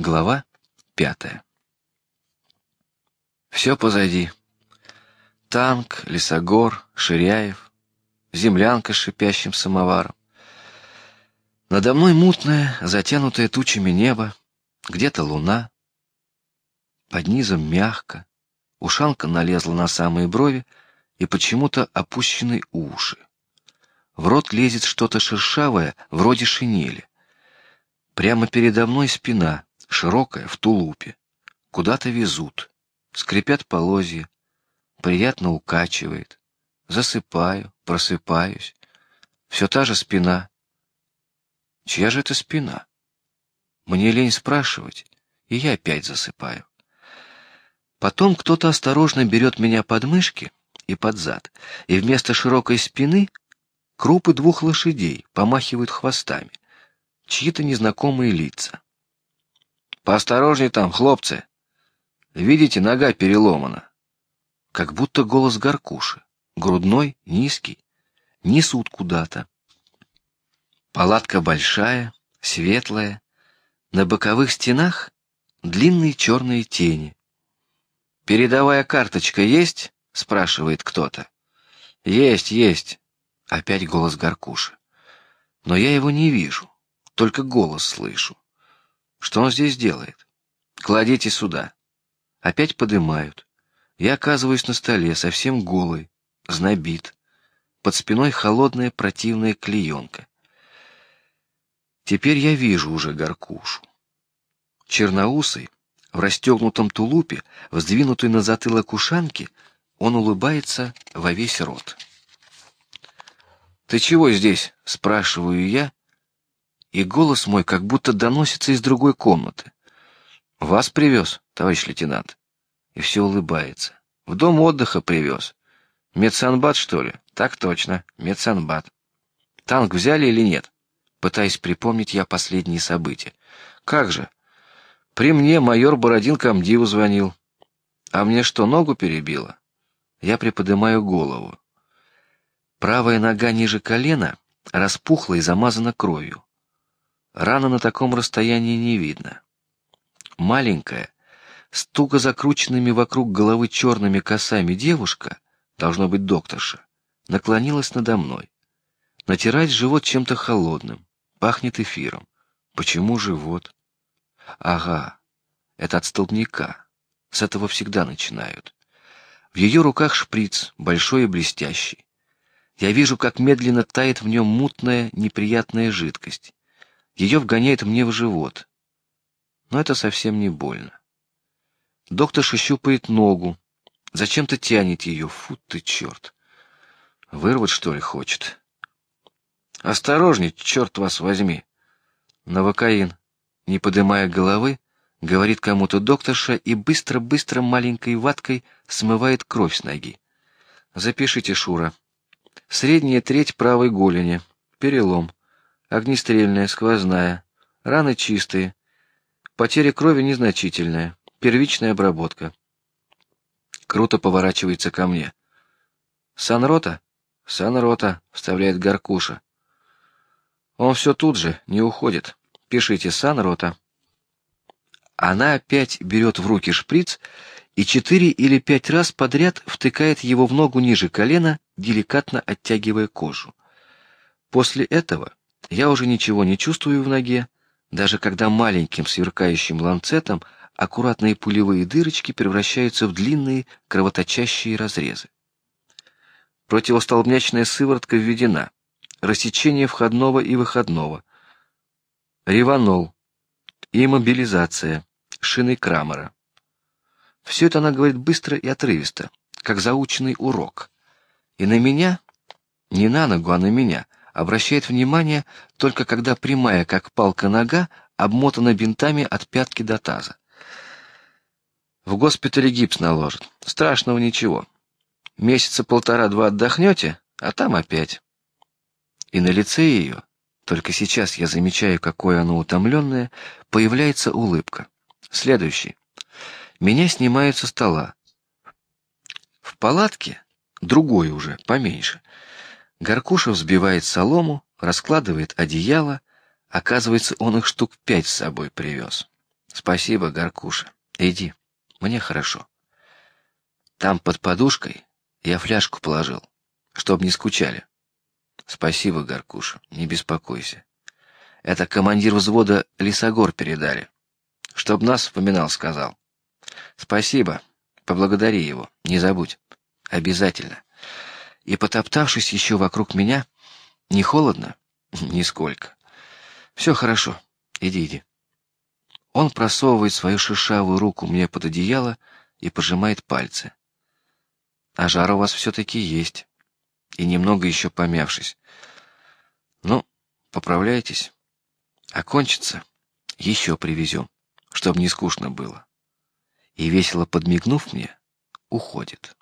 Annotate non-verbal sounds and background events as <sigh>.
Глава пятая. Все позади. Танк, лесогор, Ширяев, землянка с шипящим самоваром. Надо мной мутное, затянутое тучами небо, где-то луна. Под низом мягко, ушанка налезла на самые брови и почему-то опущены уши. В рот лезет что-то шершавое, вроде шинели. Прямо передо мной спина, широкая, в тулупе. Куда-то везут, скрипят полозья, приятно укачивает. Засыпаю, просыпаюсь. Все та же спина. Чья же это спина? Мне лень спрашивать, и я опять засыпаю. Потом кто-то осторожно берет меня под мышки и под зад, и вместо широкой спины Крупы двух лошадей помахивают хвостами. Чьи-то незнакомые лица. Поосторожней там, хлопцы. Видите, нога переломана. Как будто голос горкуши, грудной, низкий, несут куда-то. Палатка большая, светлая, на боковых стенах длинные черные тени. Передовая карточка есть? спрашивает кто-то. Есть, есть. Опять голос Горкуши. Но я его не вижу, только голос слышу. Что он здесь делает? Кладите сюда. Опять подымают. Я оказываюсь на столе, совсем голый, знобит. Под спиной холодная противная клеенка. Теперь я вижу уже Горкушу. Черноусый, в расстегнутом тулупе, вздвинутый на затылок ушанки, он улыбается во весь рот. Ты чего здесь? спрашиваю я, и голос мой как будто доносится из другой комнаты. Вас привез, товарищ лейтенант. И все улыбается. В дом отдыха привез. Медсанбат что ли? Так точно, медсанбат. Танк взяли или нет? Пытаясь припомнить я последние события. Как же? При мне майор Бородин комдиву звонил. А мне что, ногу перебило? Я приподнимаю голову. Правая нога ниже колена распухла и замазана кровью. Рана на таком расстоянии не видно. Маленькая, с туго закрученными вокруг головы черными косами девушка, должно быть докторша, наклонилась надо мной. Натирать живот чем-то холодным, пахнет эфиром. Почему живот? Ага, это от столбняка. С этого всегда начинают. В ее руках шприц, большой и блестящий. Я вижу, как медленно тает в нем мутная, неприятная жидкость. Ее вгоняет мне в живот. Но это совсем не больно. Доктор щупает ногу, зачем-то тянет ее. Фу ты черт! Вырвать что ли хочет? Осторожней, черт вас возьми! Новокаин, не поднимая головы, говорит кому-то докторша и быстро-быстро маленькой ваткой смывает кровь с ноги. Запишите, Шура. Средняя треть правой голени, перелом, огнестрельная, сквозная, раны чистые, потеря крови незначительная, первичная обработка. Круто поворачивается ко мне. Санрота, Санрота, вставляет Горкуша. Он все тут же, не уходит. Пишите Санрота. Она опять берет в руки шприц и четыре или пять раз подряд втыкает его в ногу ниже колена, деликатно оттягивая кожу. После этого я уже ничего не чувствую в ноге, даже когда маленьким сверкающим ланцетом аккуратные пулевые дырочки превращаются в длинные кровоточащие разрезы. Противостолбнячная сыворотка введена, рассечение входного и выходного, реванол, иммобилизация, шины Крамера. Все это она говорит быстро и отрывисто, как заученный урок. И на меня, не на ногу, а на меня, обращает внимание только когда прямая, как палка нога, обмотана бинтами от пятки до таза. В госпитале гипс наложат. Страшного ничего. Месяца полтора-два отдохнете, а там опять. И на лице ее, только сейчас я замечаю, какое оно утомленное, появляется улыбка. Следующий. Меня снимают со стола. В палатке другой уже поменьше. Горкуша взбивает солому, раскладывает одеяло. Оказывается, он их штук пять с собой привез. Спасибо, Горкуша. Иди, мне хорошо. Там под подушкой я фляжку положил, чтоб не скучали. Спасибо, Горкуша, не беспокойся. Это командир взвода Лисогор передали, чтоб нас вспоминал, сказал. Спасибо, поблагодари его, не забудь, обязательно. И потоптавшись еще вокруг меня, не холодно, <laughs> нисколько. Все хорошо, иди, иди. Он просовывает свою шершавую руку мне под одеяло и пожимает пальцы. А жар у вас все-таки есть, и немного еще помявшись. Ну, поправляйтесь. Окончится, еще привезем, чтобы не скучно было. И весело подмигнув мне, уходит.